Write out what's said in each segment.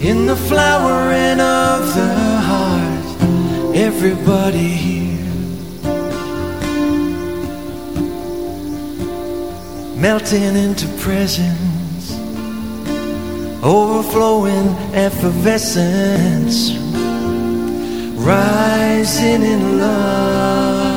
in the flowering of the heart. Everybody here melting into presence, overflowing effervescence, rising in love.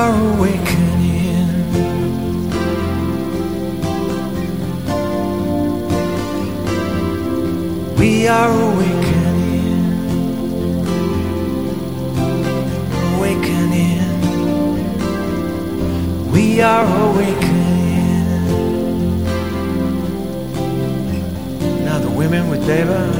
our awakening. We are awakening. Awakening. We are awakening. Now the women with Deva.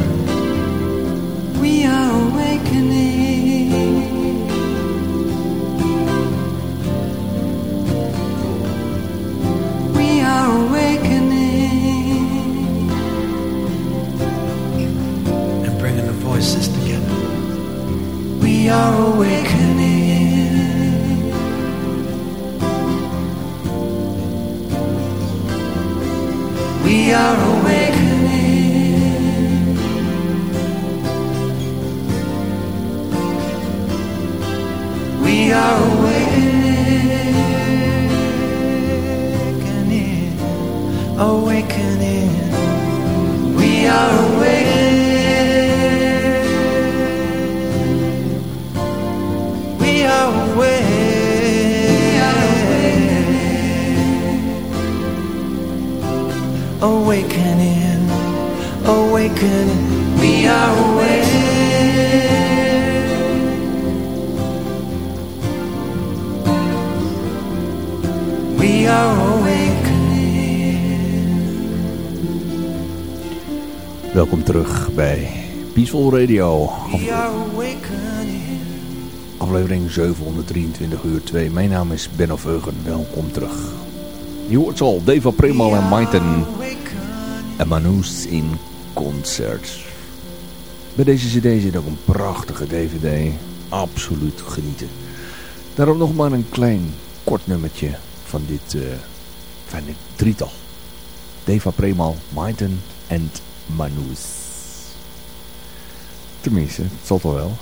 Are awakening. We are awakening. We are awakening. Awakening. We are awakening. Awakening. Awakening. We are awakening. We are awakening. Welkom terug bij Peaceful Radio. We are awakening. Aflevering 723 uur 2. Mijn naam is Benno Veugen. Welkom terug. Je hoort ze al, Deva Premal en Maiten Manus in concert. Bij deze cd zit ook een prachtige dvd. Absoluut genieten. Daarom nog maar een klein kort nummertje van dit, eh van dit drietal. Deva Premal, Maiten en Manus. Tenminste, het zal toch wel.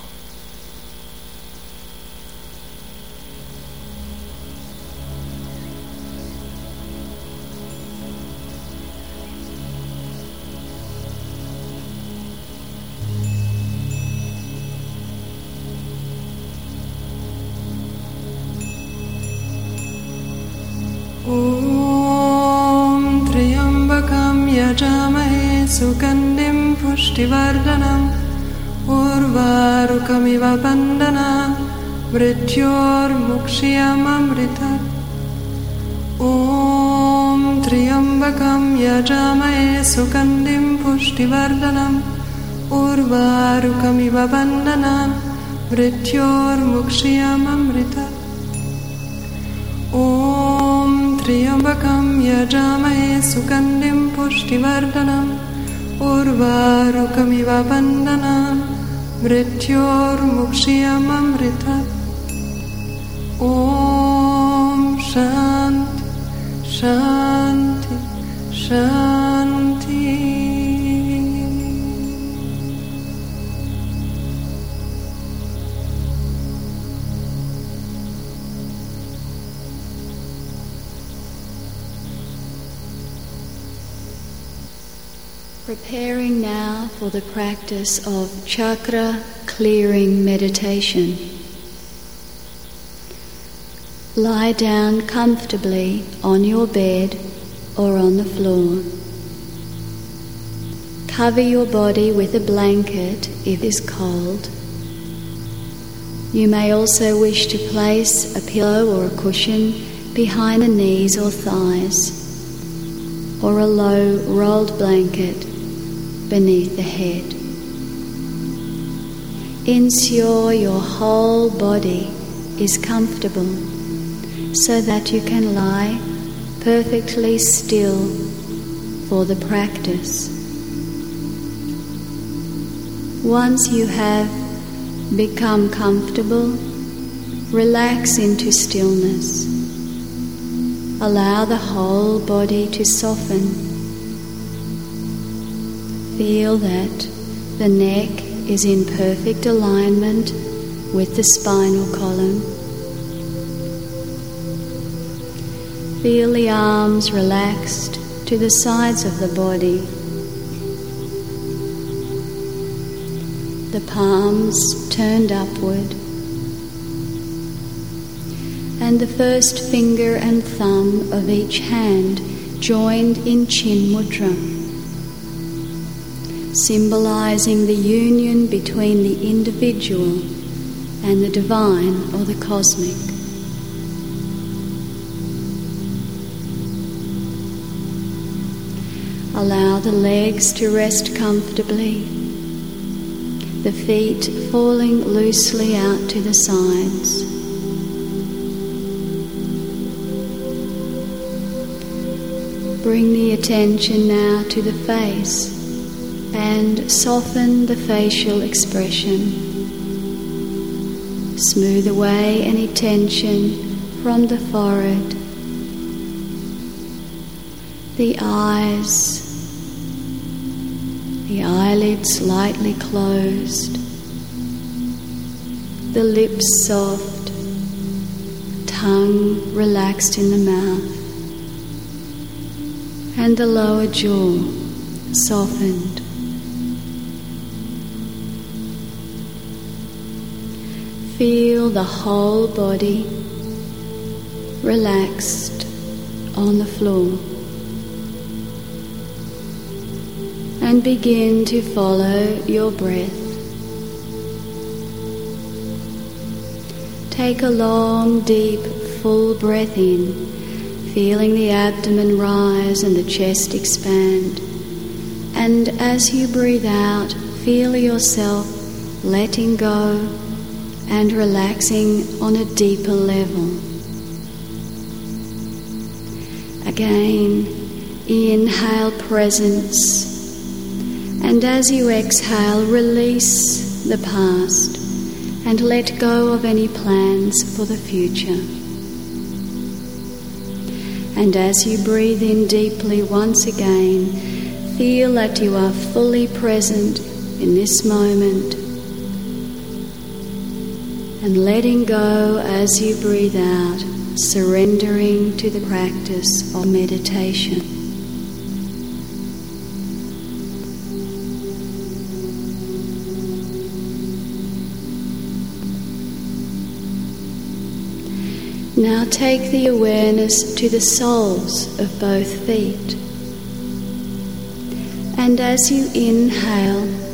यजामहे सुगन्धिं पुष्टिवर्धनम् उर्वारुकमिव बन्धना मृत्योर्मुक्ष्यममृत। ॐ त्र्यम्बकं यजामहे सुगन्धिं पुष्टिवर्धनम् उर्वारुकमिव बन्धना मृत्योर्मुक्ष्यममृत ॐ शान्ति शान्ति शान्ति Preparing now for the practice of chakra clearing meditation. Lie down comfortably on your bed or on the floor. Cover your body with a blanket if it is cold. You may also wish to place a pillow or a cushion behind the knees or thighs, or a low rolled blanket beneath the head. Ensure your whole body is comfortable so that you can lie perfectly still for the practice. Once you have become comfortable, relax into stillness. Allow the whole body to soften. Feel that the neck is in perfect alignment with the spinal column. Feel the arms relaxed to the sides of the body. The palms turned upward. And the first finger and thumb of each hand joined in Chin Mudra symbolizing the union between the individual and the divine or the cosmic. Allow the legs to rest comfortably, the feet falling loosely out to the sides. Bring the attention now to the face and soften the facial expression. Smooth away any tension from the forehead, the eyes, the eyelids slightly closed, the lips soft, tongue relaxed in the mouth, and the lower jaw softened. Feel the whole body relaxed on the floor. And begin to follow your breath. Take a long, deep, full breath in, feeling the abdomen rise and the chest expand. And as you breathe out, feel yourself letting go and relaxing on a deeper level. Again, inhale presence, and as you exhale, release the past and let go of any plans for the future. And as you breathe in deeply once again, feel that you are fully present in this moment and letting go as you breathe out, surrendering to the practice of meditation. Now take the awareness to the soles of both feet. And as you inhale,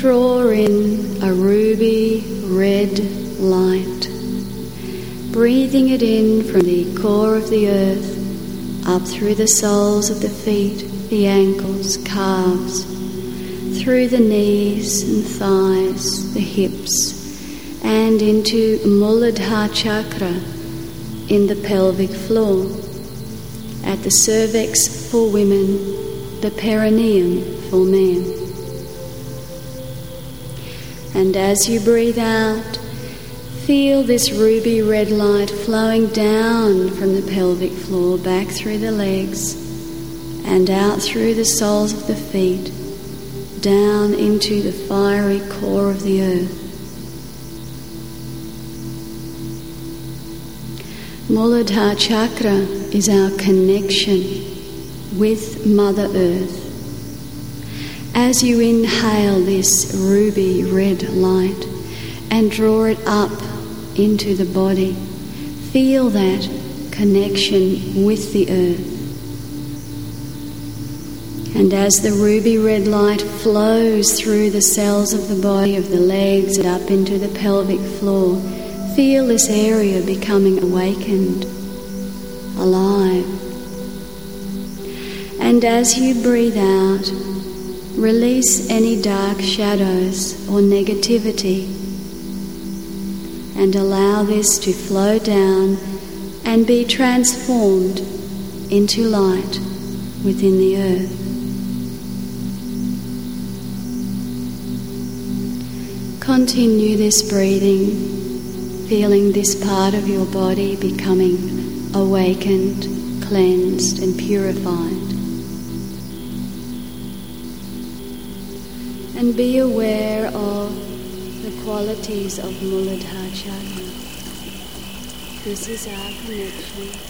draw in a ruby red light, breathing it in from the core of the earth up through the soles of the feet, the ankles, calves, through the knees and thighs, the hips, and into Muladhara chakra in the pelvic floor, at the cervix for women, the perineum for men. And as you breathe out, feel this ruby red light flowing down from the pelvic floor back through the legs and out through the soles of the feet, down into the fiery core of the earth. Muladhara chakra is our connection with Mother Earth. As you inhale this ruby red light and draw it up into the body, feel that connection with the earth. And as the ruby red light flows through the cells of the body, of the legs, and up into the pelvic floor, Feel this area becoming awakened, alive. And as you breathe out, release any dark shadows or negativity and allow this to flow down and be transformed into light within the earth. Continue this breathing feeling this part of your body becoming awakened, cleansed, and purified. And be aware of the qualities of Muladhara. This is our connection.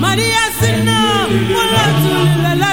Maria sina molatulile la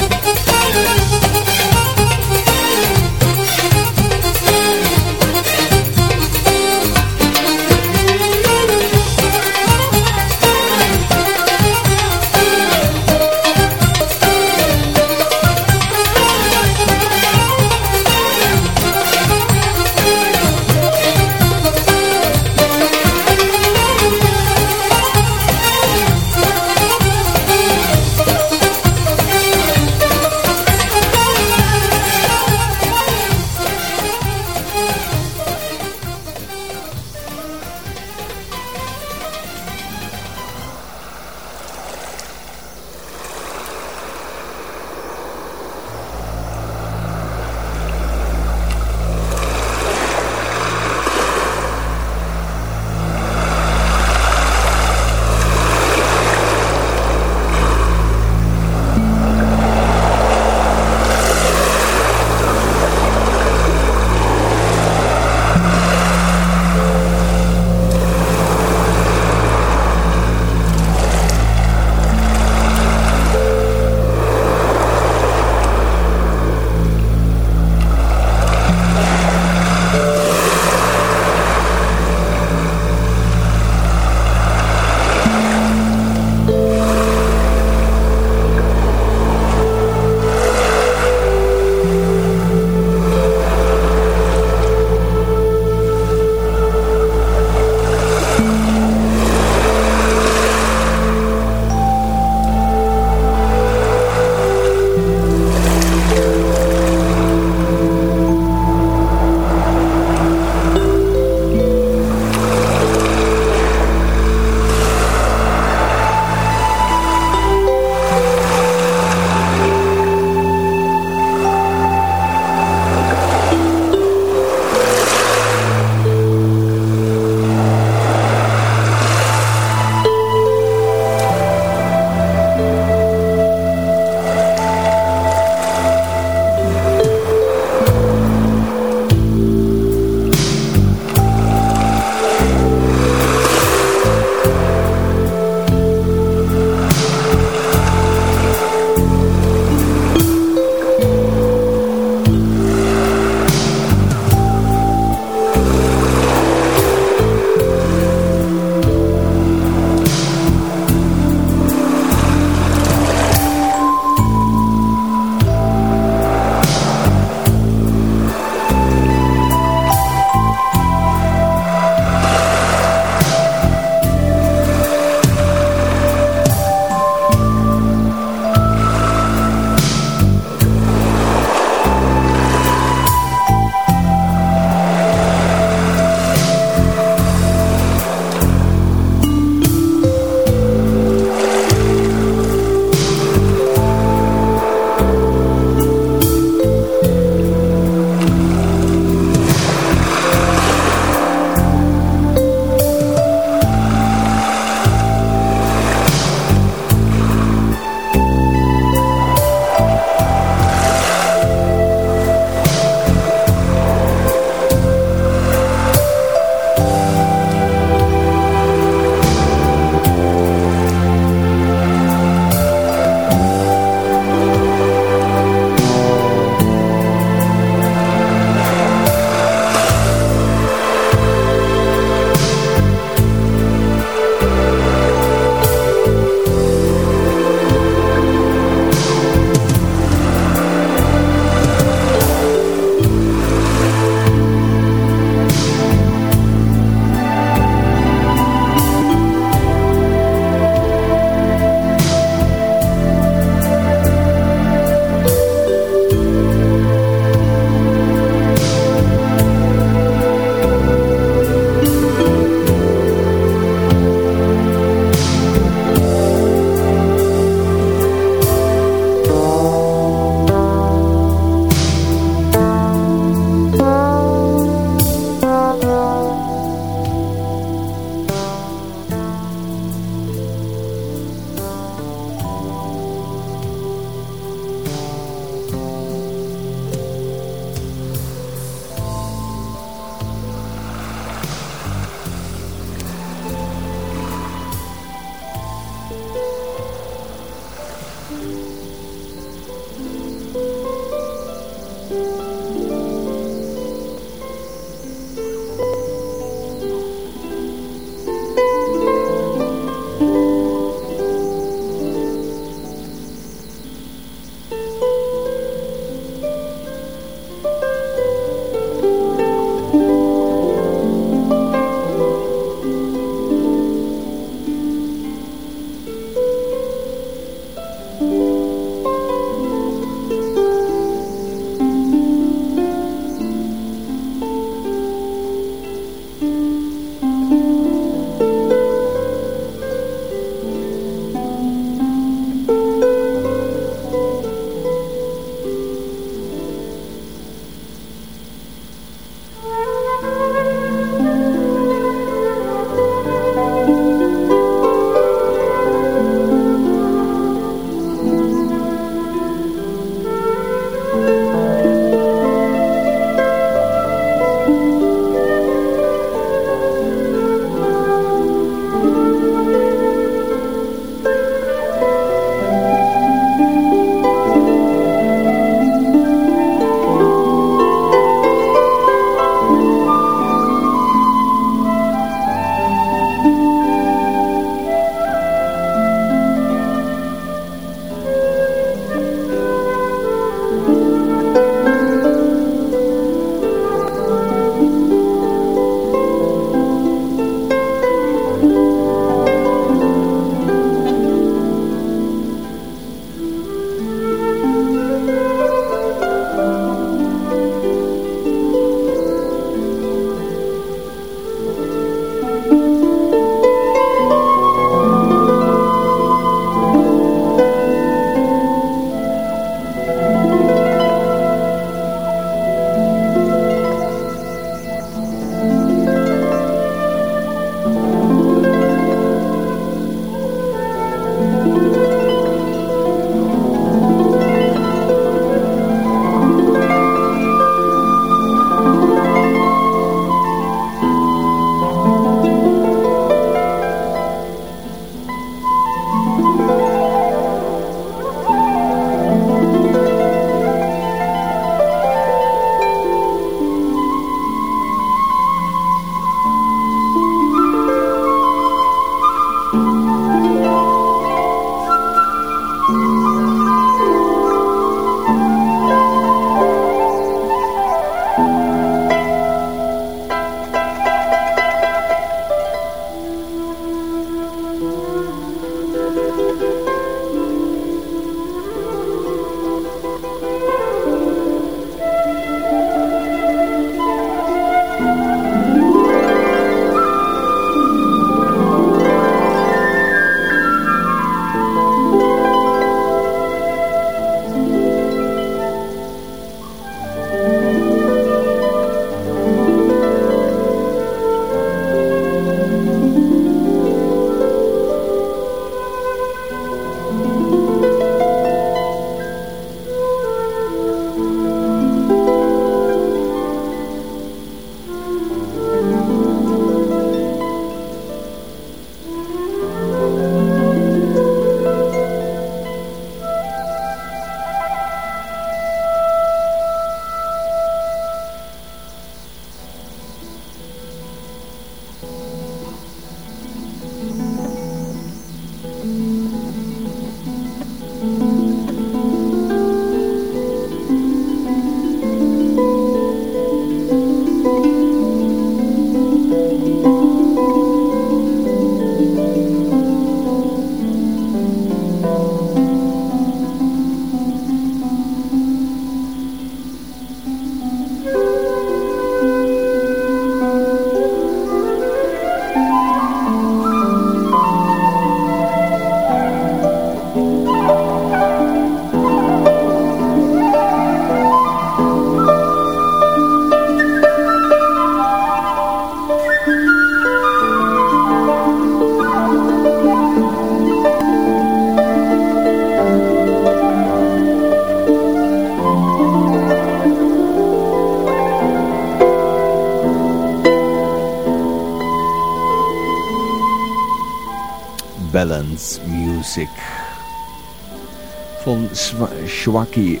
Shwaki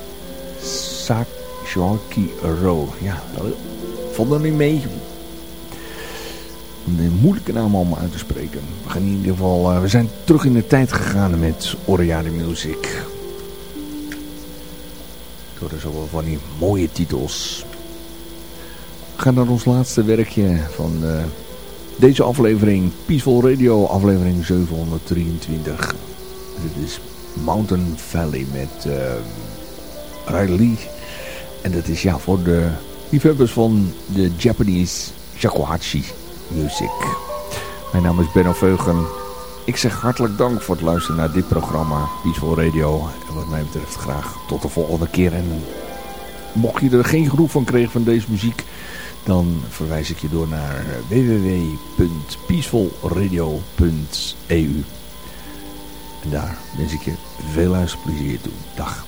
Shwaki Ro. Ja, vond er niet mee. Een moeilijke naam om uit te spreken. We gaan in ieder geval, uh, we zijn terug in de tijd gegaan met Oriade Music. Door er zoveel van die mooie titels. We gaan naar ons laatste werkje van uh, deze aflevering. Peaceful Radio, aflevering 723. Dit is Mountain Valley met uh, Riley. En dat is ja voor de liefhebbers van de Japanese shakuhachi music. Mijn naam is Benno Veugen. Ik zeg hartelijk dank voor het luisteren naar dit programma Peaceful Radio. En wat mij betreft graag tot de volgende keer. En mocht je er geen genoeg van krijgen van deze muziek... dan verwijs ik je door naar www.peacefulradio.eu. En daar wens ik je veel luisterplezier toe. Dag.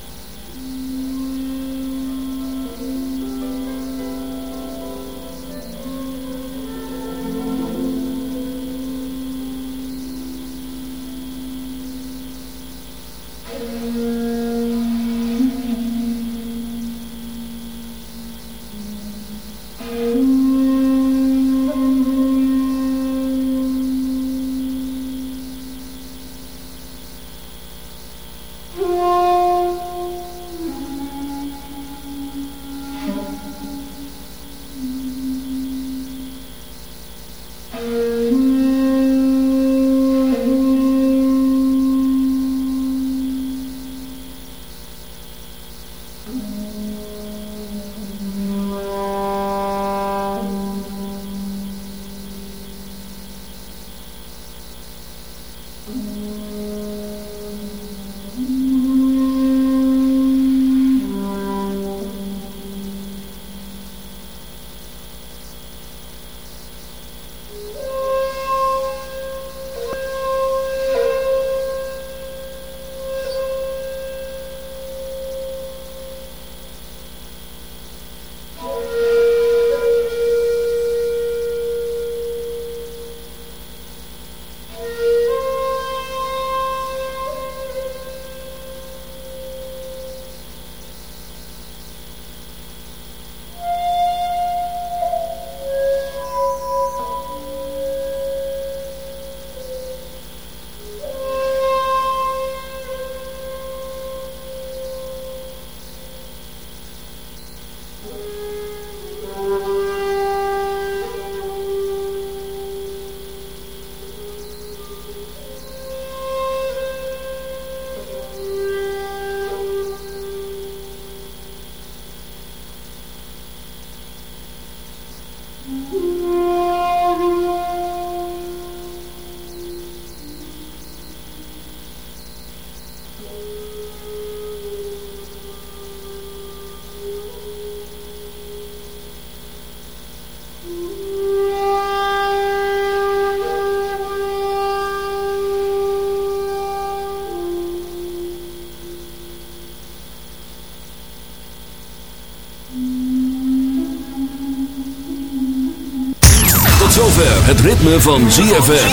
Het ritme van ZFM.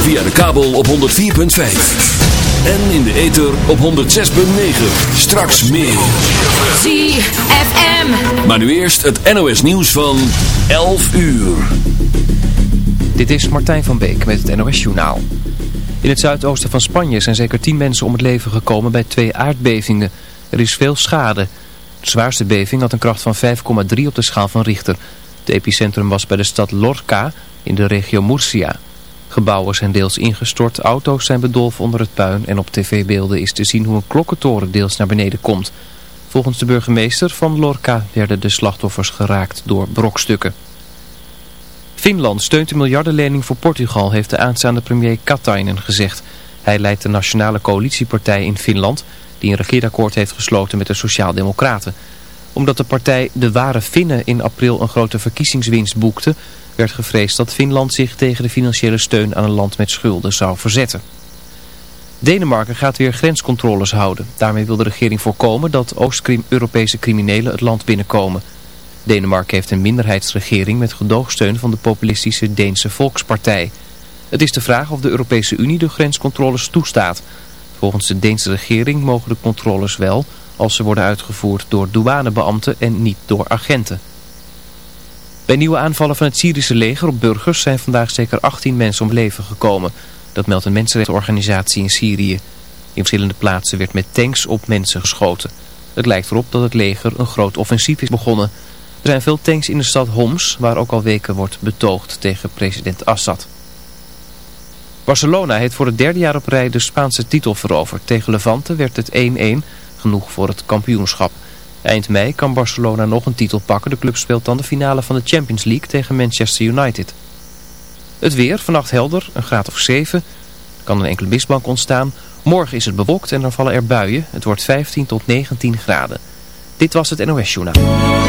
Via de kabel op 104.5. En in de ether op 106.9. Straks meer. ZFM. Maar nu eerst het NOS nieuws van 11 uur. Dit is Martijn van Beek met het NOS journaal. In het zuidoosten van Spanje zijn zeker 10 mensen om het leven gekomen bij twee aardbevingen. Er is veel schade. De zwaarste beving had een kracht van 5,3 op de schaal van Richter... Het epicentrum was bij de stad Lorca in de regio Murcia. Gebouwen zijn deels ingestort, auto's zijn bedolven onder het puin en op tv-beelden is te zien hoe een klokkentoren deels naar beneden komt. Volgens de burgemeester van Lorca werden de slachtoffers geraakt door brokstukken. Finland steunt de miljardenlening voor Portugal, heeft de aanstaande premier Katainen gezegd. Hij leidt de nationale coalitiepartij in Finland, die een regeerakkoord heeft gesloten met de Sociaaldemocraten omdat de partij De Ware Finnen in april een grote verkiezingswinst boekte, werd gevreesd dat Finland zich tegen de financiële steun aan een land met schulden zou verzetten. Denemarken gaat weer grenscontroles houden. Daarmee wil de regering voorkomen dat Oost-Europese criminelen het land binnenkomen. Denemarken heeft een minderheidsregering met gedoogsteun van de populistische Deense Volkspartij. Het is de vraag of de Europese Unie de grenscontroles toestaat. Volgens de Deense regering mogen de controles wel als ze worden uitgevoerd door douanebeambten en niet door agenten. Bij nieuwe aanvallen van het Syrische leger op burgers zijn vandaag zeker 18 mensen om leven gekomen. Dat meldt een mensenrechtenorganisatie in Syrië. In verschillende plaatsen werd met tanks op mensen geschoten. Het lijkt erop dat het leger een groot offensief is begonnen. Er zijn veel tanks in de stad Homs, waar ook al weken wordt betoogd tegen president Assad. Barcelona heeft voor het derde jaar op rij de Spaanse titel veroverd. Tegen Levante werd het 1-1, genoeg voor het kampioenschap. Eind mei kan Barcelona nog een titel pakken. De club speelt dan de finale van de Champions League tegen Manchester United. Het weer, vannacht helder, een graad of 7. Er kan een enkele mistbank ontstaan. Morgen is het bewolkt en dan vallen er buien. Het wordt 15 tot 19 graden. Dit was het NOS Journaal.